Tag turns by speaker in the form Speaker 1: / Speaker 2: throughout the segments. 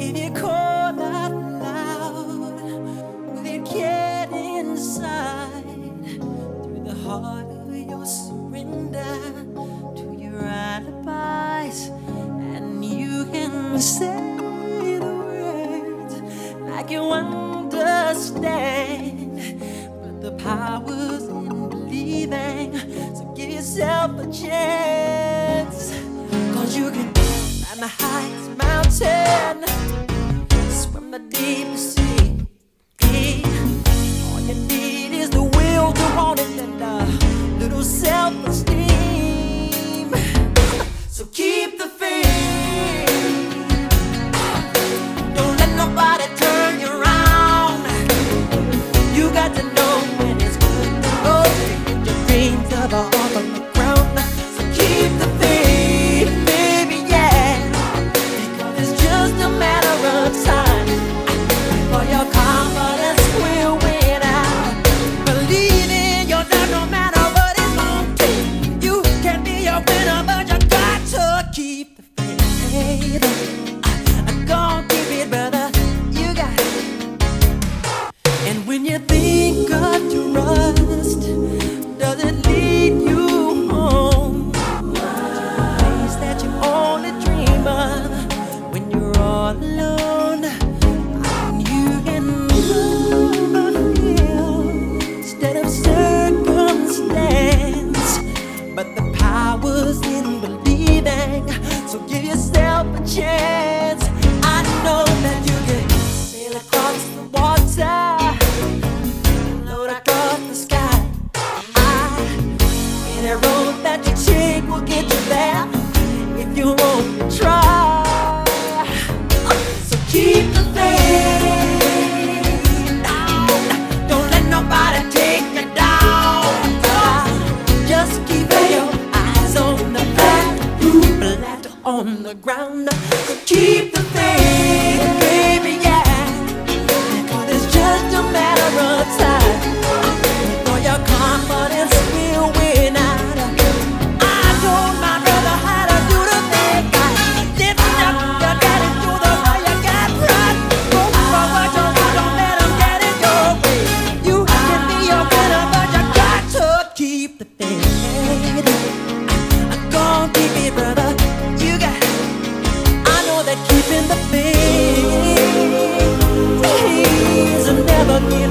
Speaker 1: If you call out loud, will it get inside through the heart of your surrender to your alibis? And you can say the words like you understand, but the power yourself a chance. Cause you can climb the highest mountain, swim the deep. down. 谢。the ground. So keep the faith.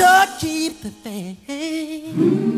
Speaker 1: sure keep the faith.